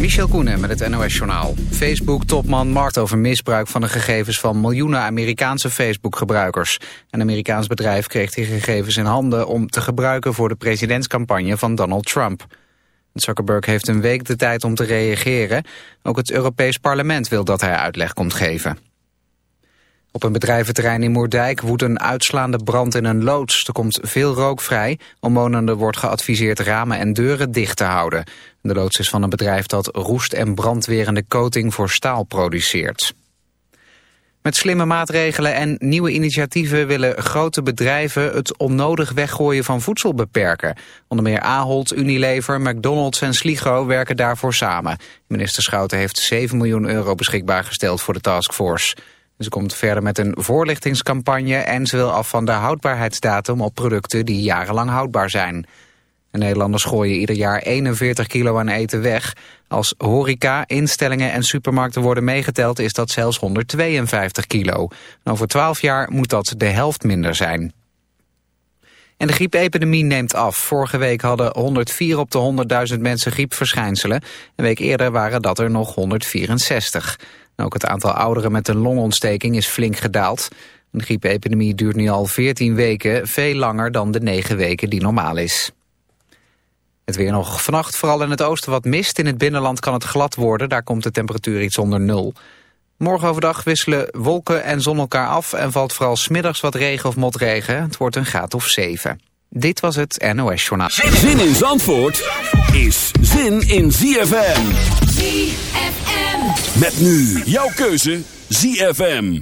Michel Koenen met het NOS-journaal. Facebook-topman markt over misbruik van de gegevens van miljoenen Amerikaanse Facebook-gebruikers. Een Amerikaans bedrijf kreeg die gegevens in handen om te gebruiken voor de presidentscampagne van Donald Trump. Zuckerberg heeft een week de tijd om te reageren. Ook het Europees Parlement wil dat hij uitleg komt geven. Op een bedrijventerrein in Moerdijk woedt een uitslaande brand in een loods. Er komt veel rook vrij. Omwonenden wordt geadviseerd ramen en deuren dicht te houden. De loods is van een bedrijf dat roest- en brandwerende coating voor staal produceert. Met slimme maatregelen en nieuwe initiatieven willen grote bedrijven het onnodig weggooien van voedsel beperken. Onder meer Ahold, Unilever, McDonald's en Sligo werken daarvoor samen. Minister Schouten heeft 7 miljoen euro beschikbaar gesteld voor de taskforce. Ze komt verder met een voorlichtingscampagne en ze wil af van de houdbaarheidsdatum op producten die jarenlang houdbaar zijn. De Nederlanders gooien ieder jaar 41 kilo aan eten weg. Als horeca, instellingen en supermarkten worden meegeteld is dat zelfs 152 kilo. over 12 jaar moet dat de helft minder zijn. En de griepepidemie neemt af. Vorige week hadden 104 op de 100.000 mensen griepverschijnselen. Een week eerder waren dat er nog 164. Ook het aantal ouderen met een longontsteking is flink gedaald. De griepepidemie duurt nu al 14 weken, veel langer dan de 9 weken die normaal is. Het weer nog vannacht, vooral in het oosten wat mist. In het binnenland kan het glad worden, daar komt de temperatuur iets onder nul. Morgen overdag wisselen wolken en zon elkaar af... en valt vooral smiddags wat regen of motregen. Het wordt een graad of 7. Dit was het NOS Journaal. Zin in Zandvoort is zin in ZFM. ZFM. Met nu jouw keuze ZFM.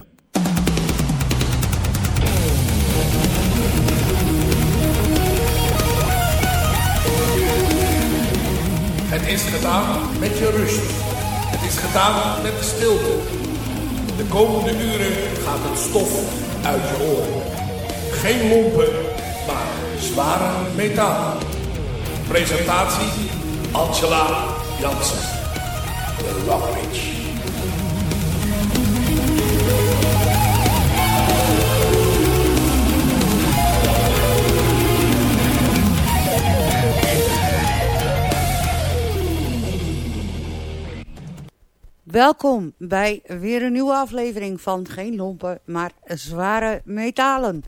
Het is gedaan met je rust. Het is gedaan met de stilte. De komende uren gaat het stof uit je oren. Geen lompen, zware metaal. Presentatie Angela Jansen. De. Welkom bij weer een nieuwe aflevering van Geen Lompen, maar Zware Metalen.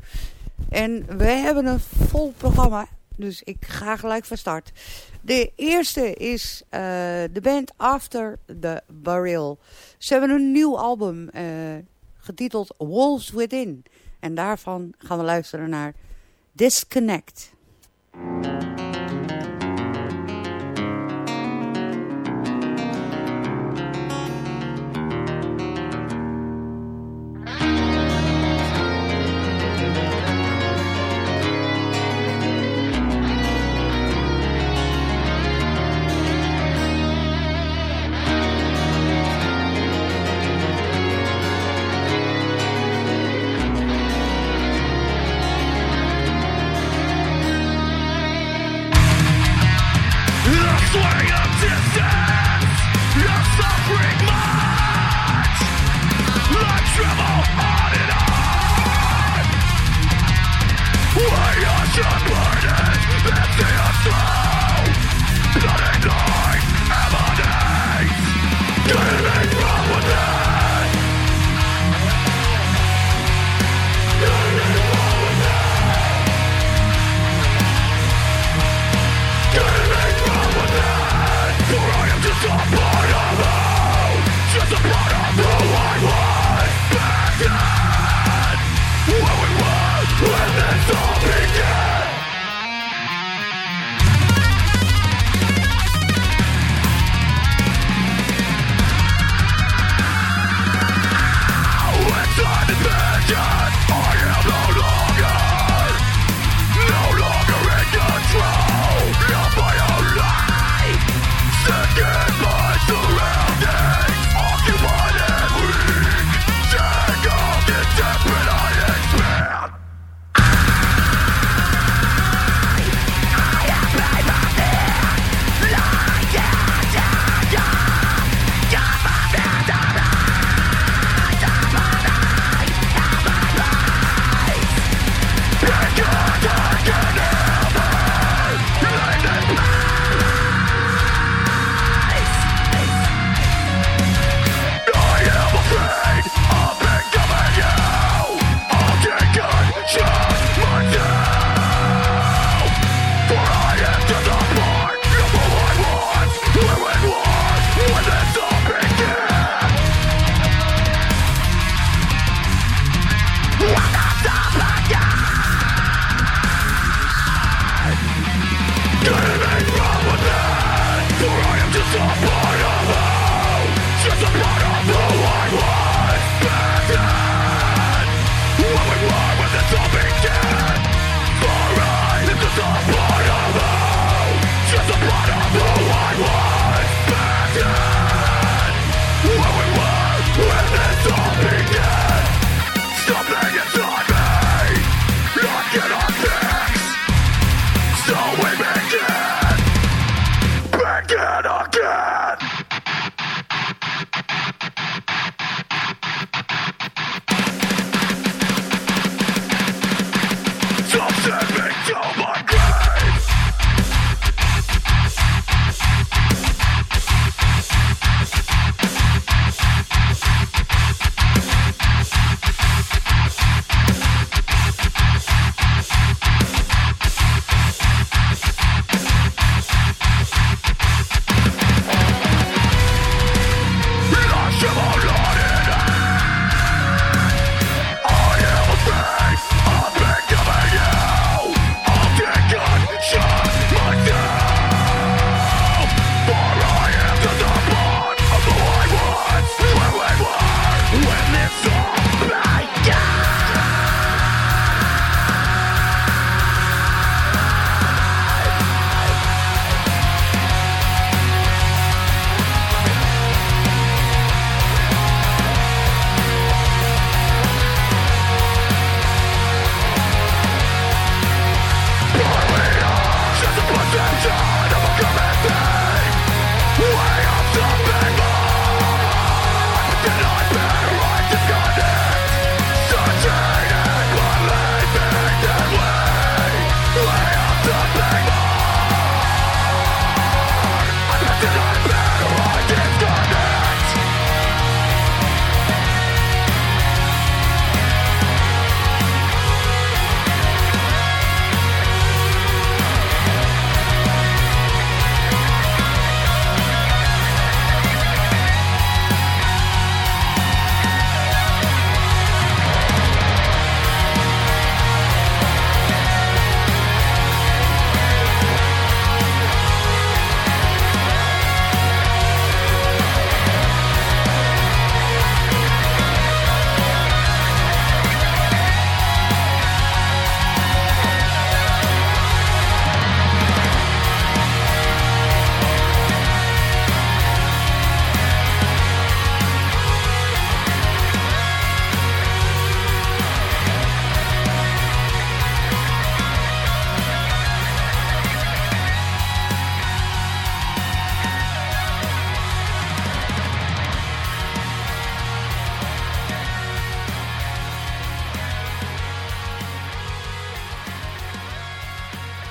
En we hebben een vol programma, dus ik ga gelijk van start. De eerste is uh, de band After the Burial. Ze hebben een nieuw album uh, getiteld Wolves Within. En daarvan gaan we luisteren naar Disconnect.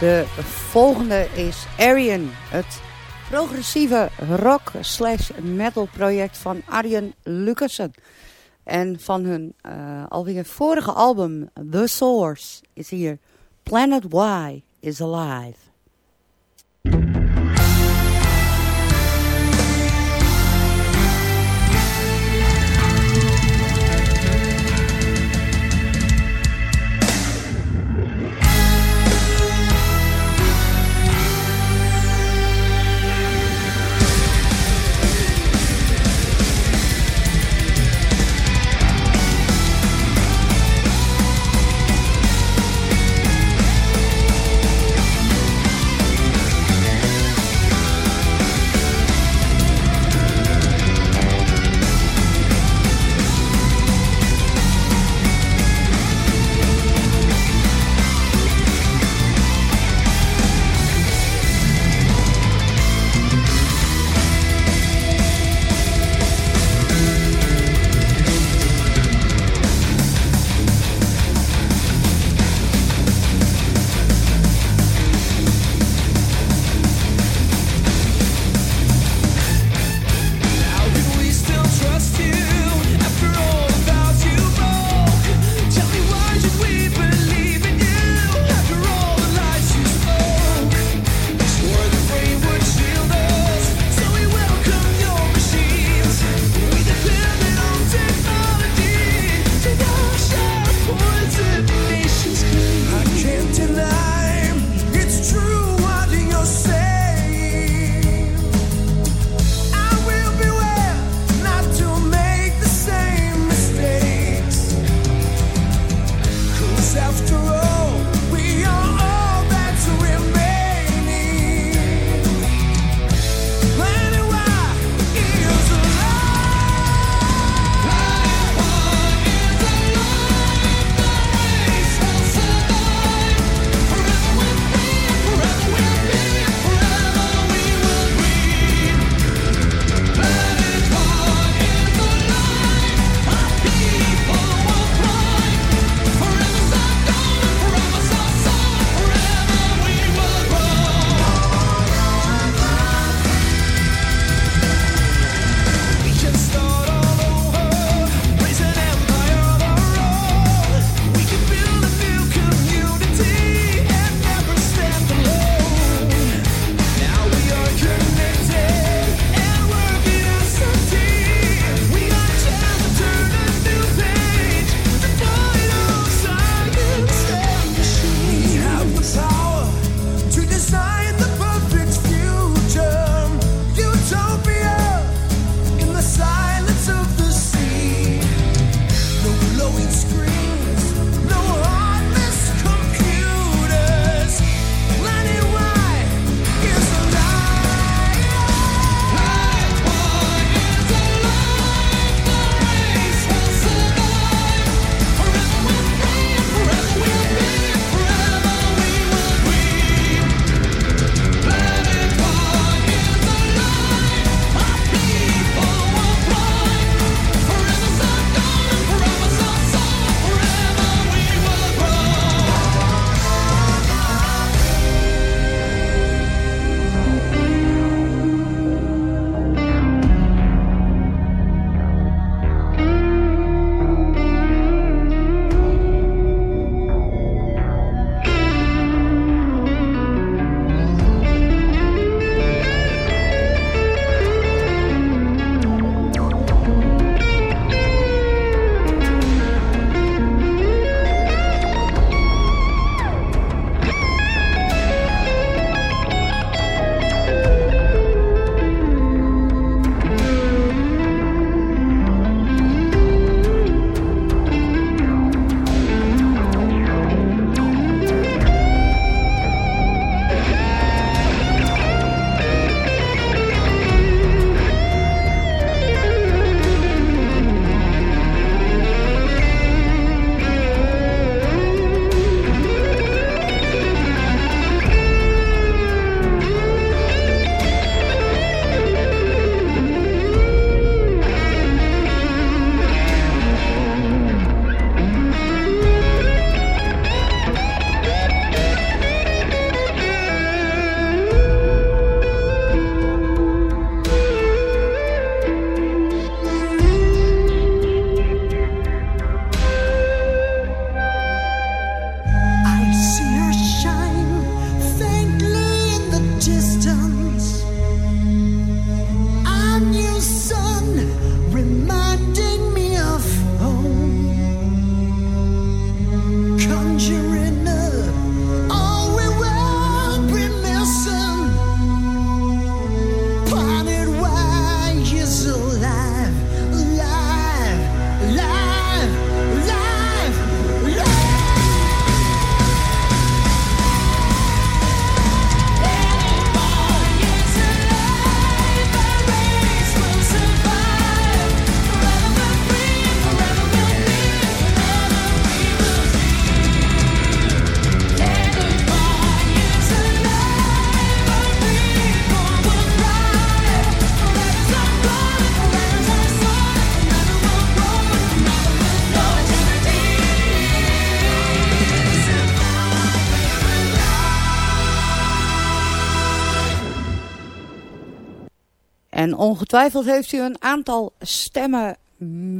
De volgende is Arian, het progressieve rock slash metal project van Arjen Lucassen. En van hun uh, alweer vorige album The Source is hier Planet Y is Alive. En ongetwijfeld heeft u een aantal stemmen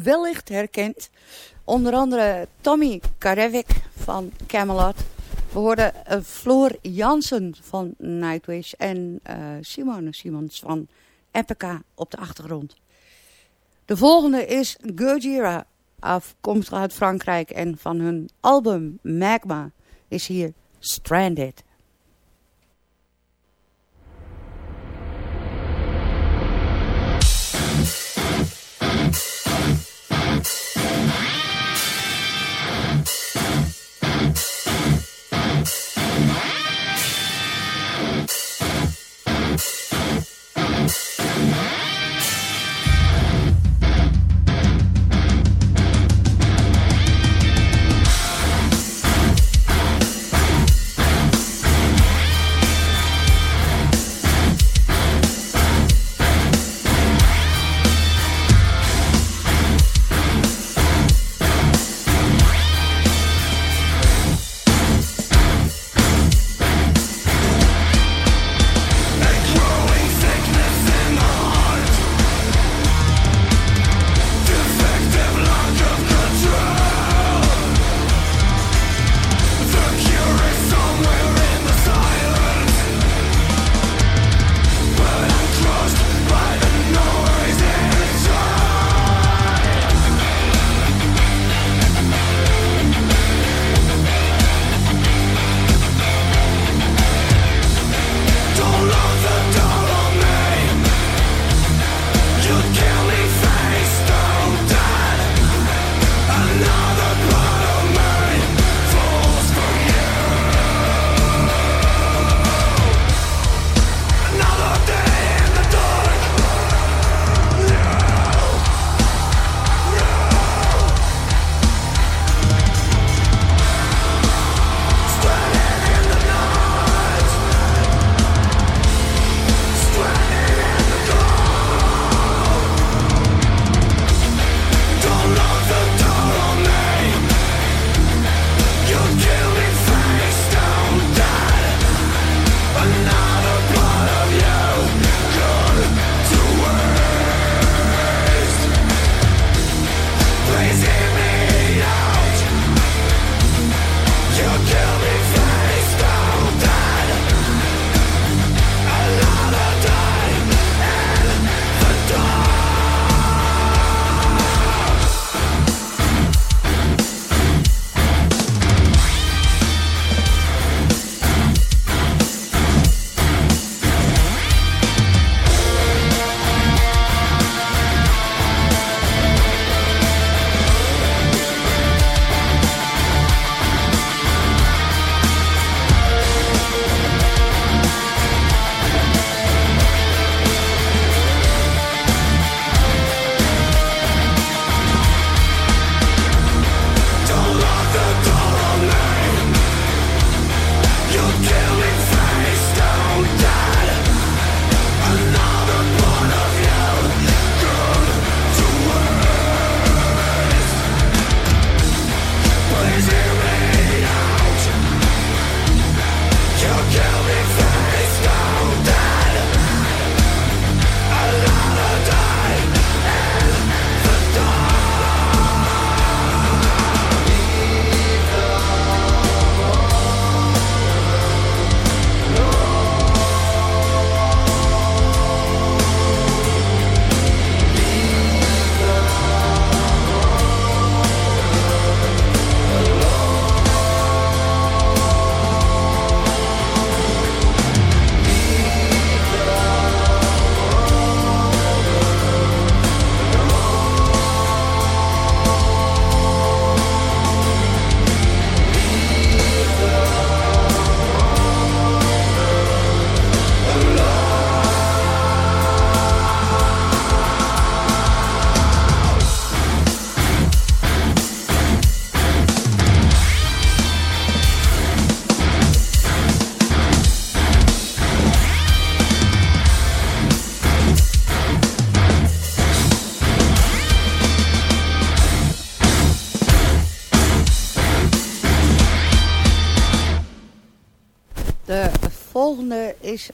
wellicht herkend. Onder andere Tommy Karevik van Camelot. We hoorden uh, Floor Jansen van Nightwish en uh, Simone Simons van Epica op de achtergrond. De volgende is Gojira, afkomstig uit Frankrijk. En van hun album Magma is hier Stranded.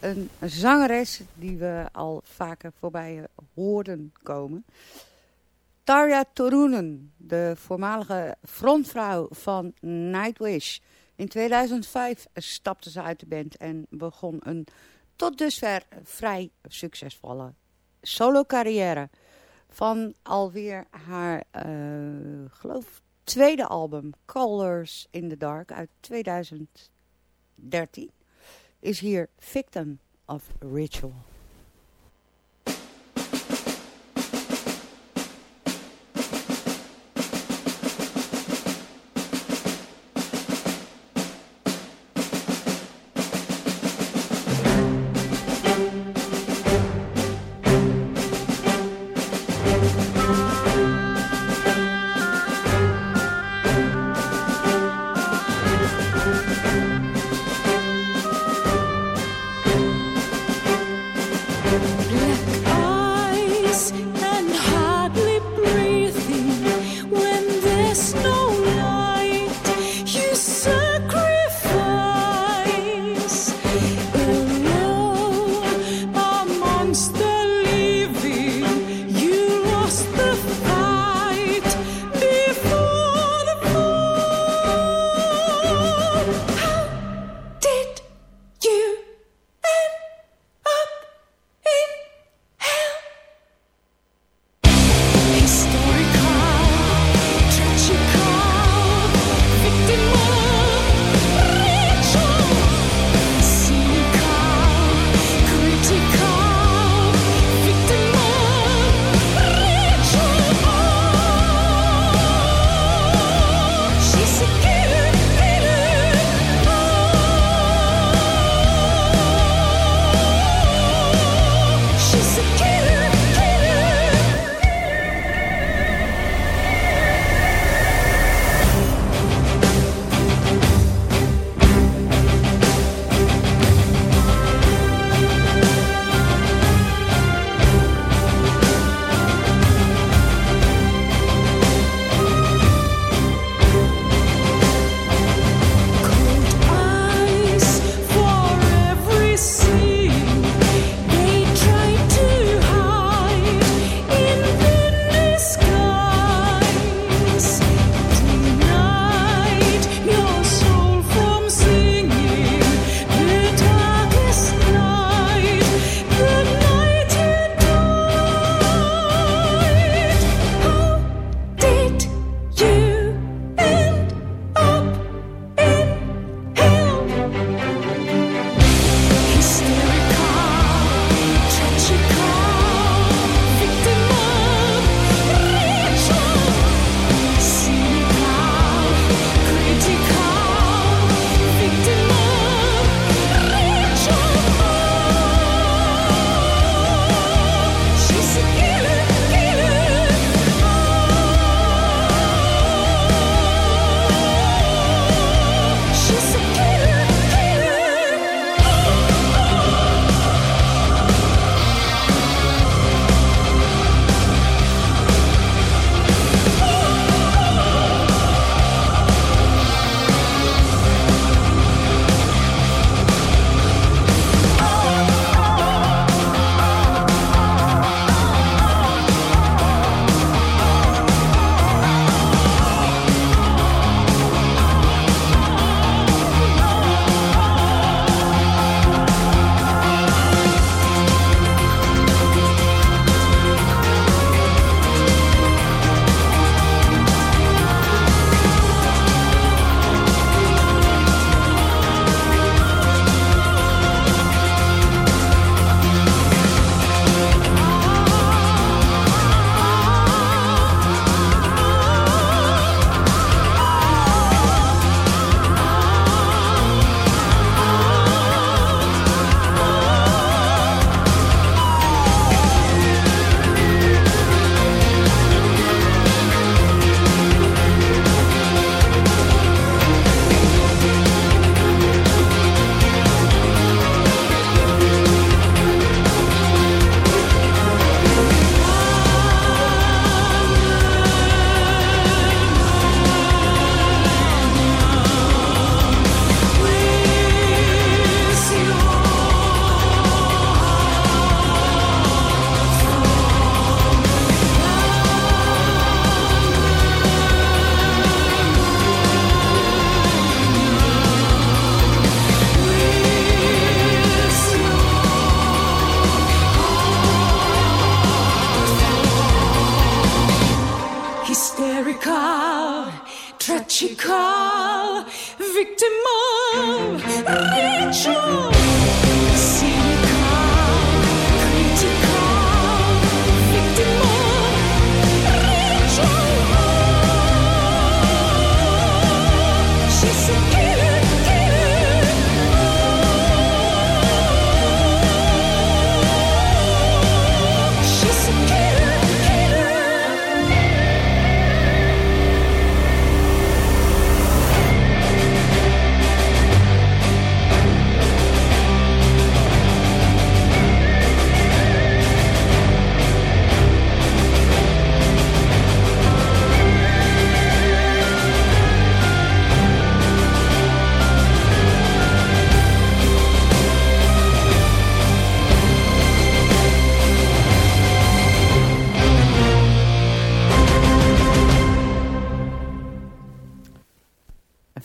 Een zangeres die we al vaker voorbij hoorden komen. Tarja Torunen, de voormalige frontvrouw van Nightwish. In 2005 stapte ze uit de band en begon een tot dusver vrij succesvolle solo carrière. Van alweer haar, uh, geloof tweede album, Colors in the Dark uit 2013, is here Victim of Ritual.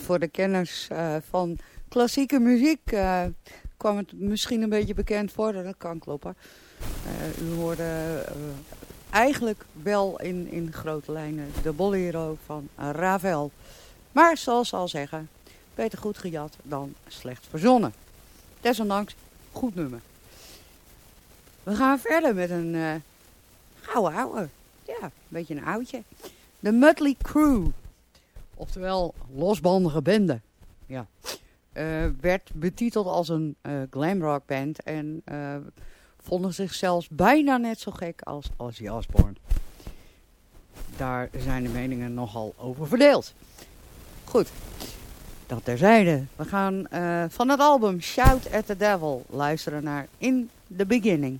Voor de kenners uh, van klassieke muziek uh, kwam het misschien een beetje bekend voor. Dat kan kloppen. Uh, u hoorde eigenlijk wel in, in grote lijnen de bolero van Ravel. Maar zoals al zeggen, beter goed gejat dan slecht verzonnen. Desondanks, goed nummer. We gaan verder met een uh, gouden ouwe. Ja, een beetje een oudje. De Mudley Crew. Oftewel losbandige bende. Ja. Uh, werd betiteld als een uh, glamrock band. En uh, vonden zichzelf bijna net zo gek als Ozzy Osbourne. Daar zijn de meningen nogal over verdeeld. Goed, dat terzijde. We gaan van het album Shout at the Devil luisteren naar In the Beginning.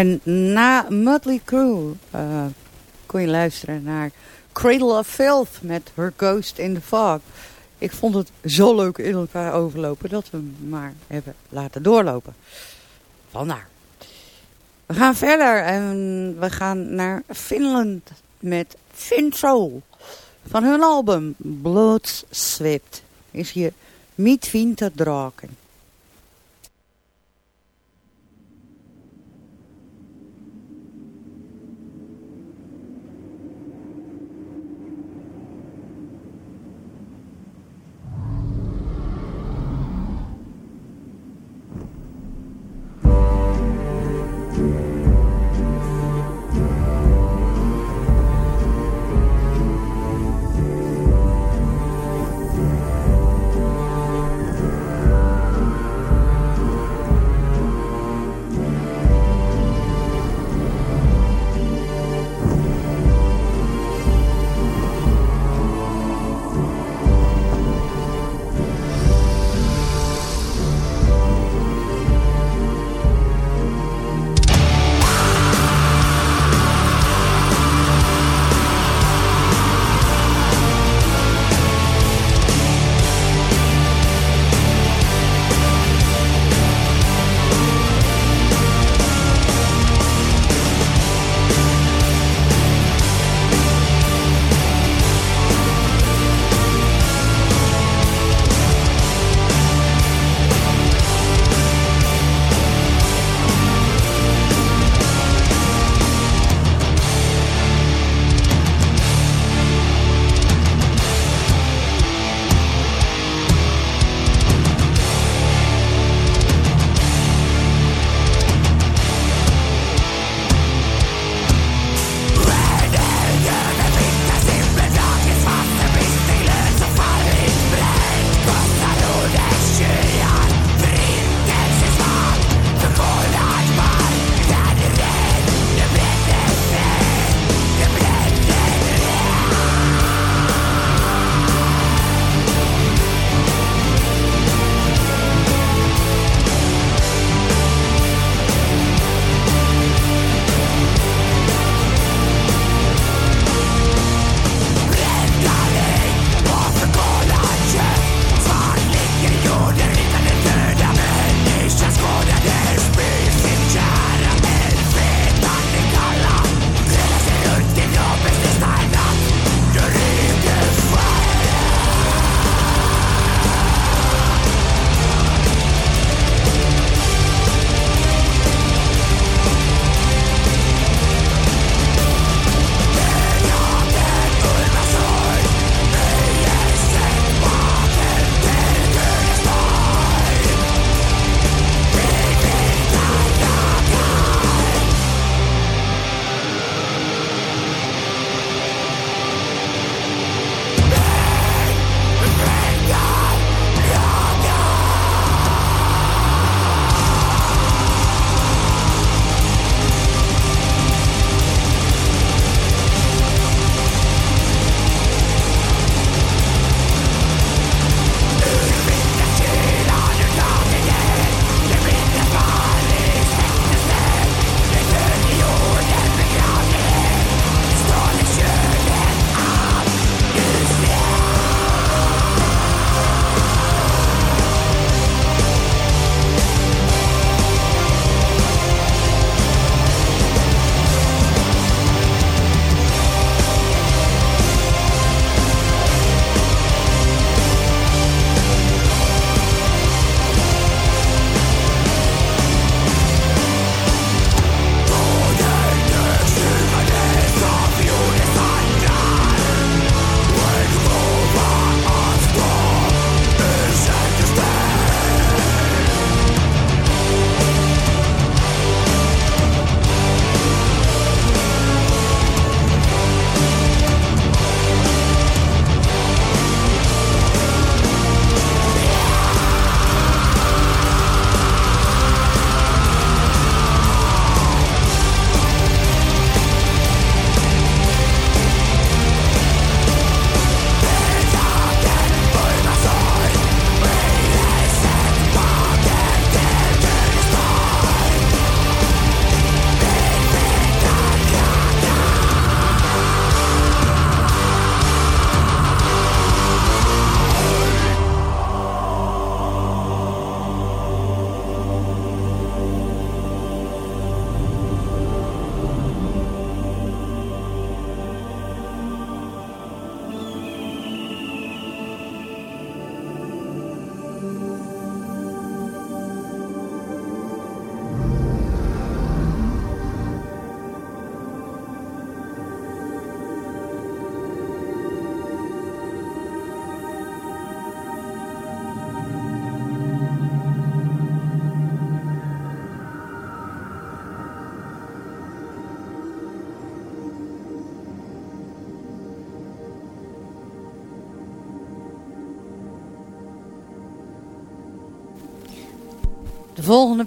En na Mudley Crew eh, kon je luisteren naar Cradle of Filth met Her Ghost in the Fog. Ik vond het zo leuk in elkaar overlopen dat we hem maar hebben laten doorlopen. Vandaar. We gaan verder en we gaan naar Finland met Fintroll. Van hun album Bloodswipt is hier Midwinter Draken.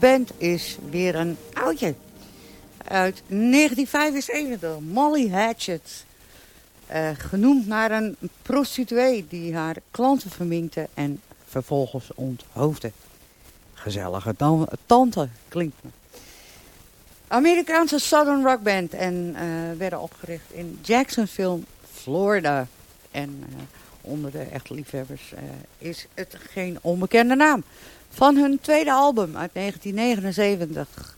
Band is weer een oudje. Uit 1975, Molly Hatchet. Eh, genoemd naar een prostituee die haar klanten verminkte en vervolgens onthoofde. Gezellige dan- tante, klinkt me. Amerikaanse Southern Rock Band en eh, werden opgericht in Jacksonville, Florida. En eh, onder de echte liefhebbers eh, is het geen onbekende naam. Van hun tweede album uit 1979,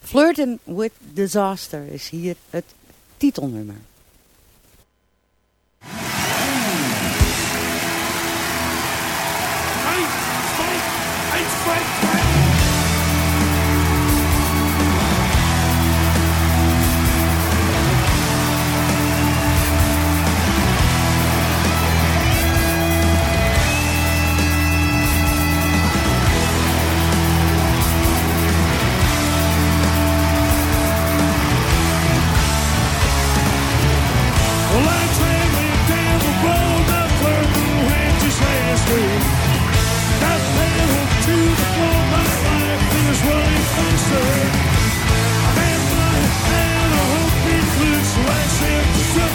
Flirting with Disaster, is hier het titelnummer.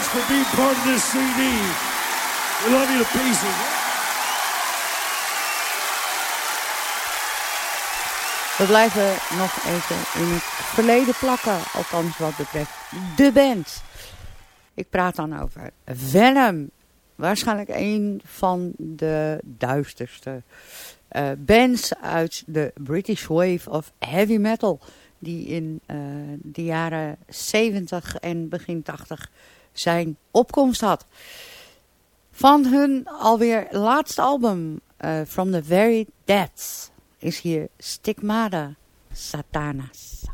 much for being part of this CD. We love you to pieces. We blijven nog even in het verleden plakken, althans wat betreft de band. Ik praat dan over Venom. Waarschijnlijk een van de duisterste eh, bands uit de British Wave of Heavy Metal. Die in eh, de jaren 70 en begin 80 zijn opkomst had. Van hun alweer laatste album, eh, From the Very Dead, is hier Stigmata Satanas.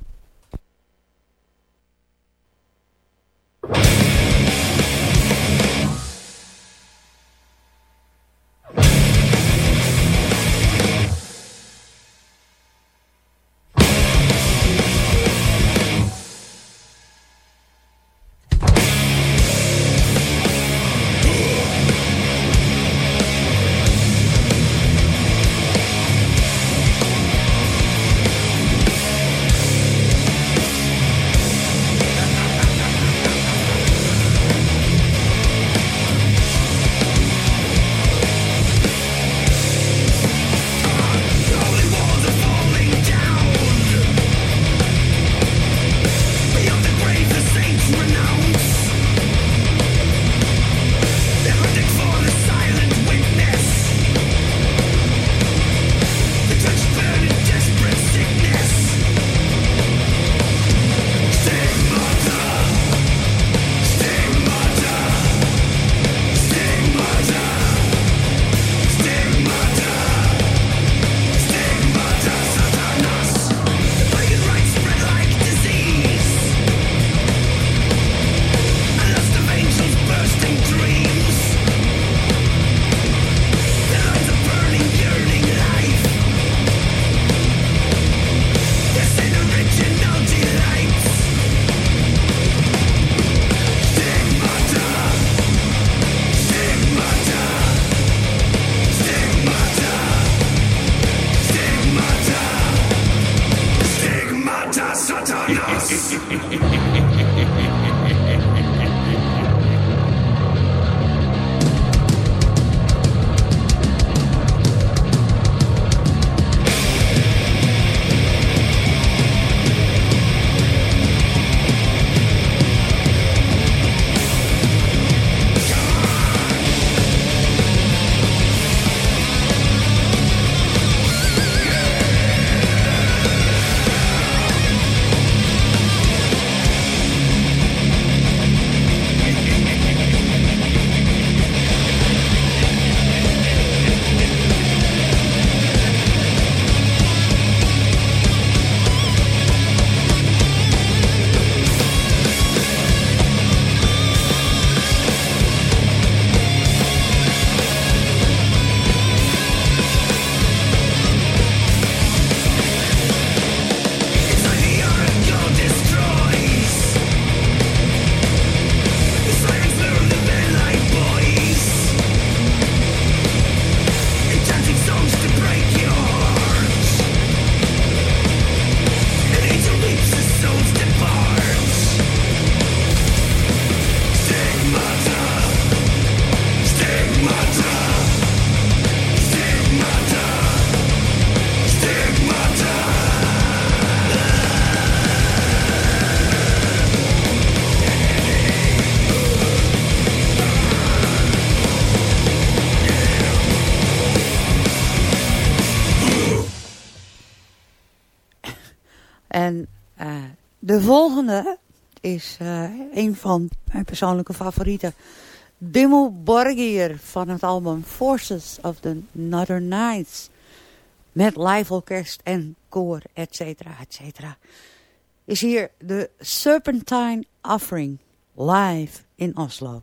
Volgende is eh, een van mijn persoonlijke favorieten. Dimmu Borgir van het album Forces of the Northern Nights. Met live orkest en koor, et cetera, et cetera. Is hier de Serpentine Offering live in Oslo.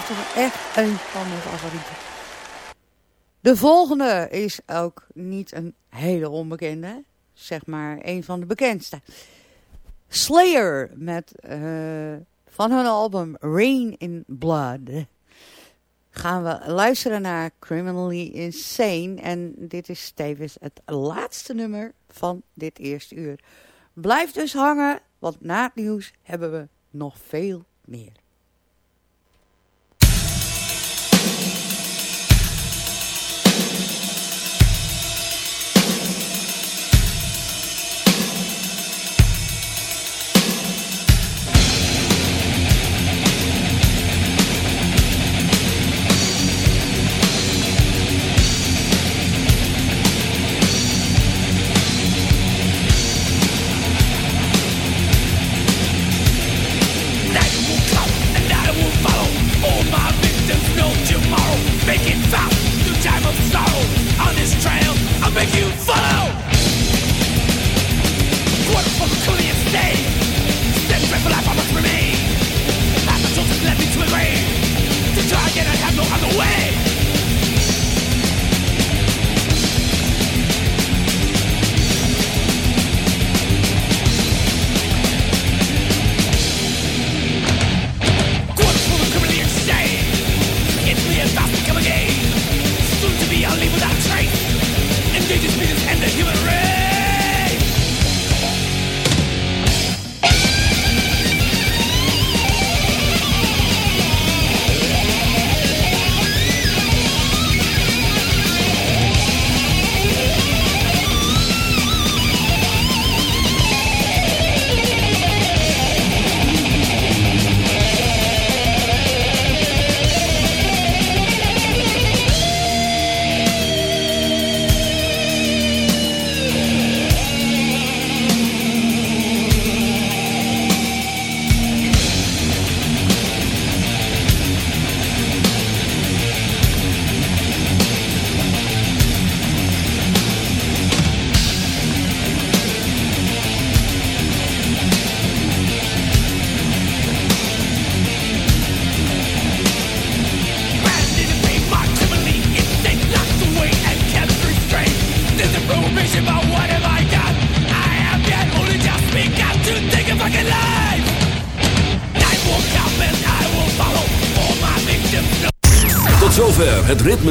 Toch echt een van mijn favorieten. De volgende is ook niet een hele onbekende. Zeg maar een van de bekendste. Slayer met eh, van hun album Rain in Blood. Gaan we luisteren naar Criminally Insane. En dit is tevens het laatste nummer van dit eerste uur. Blijf dus hangen, want na het nieuws hebben we nog veel meer.